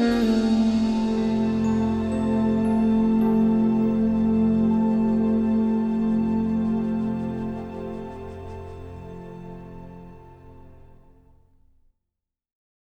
Mm-hmm.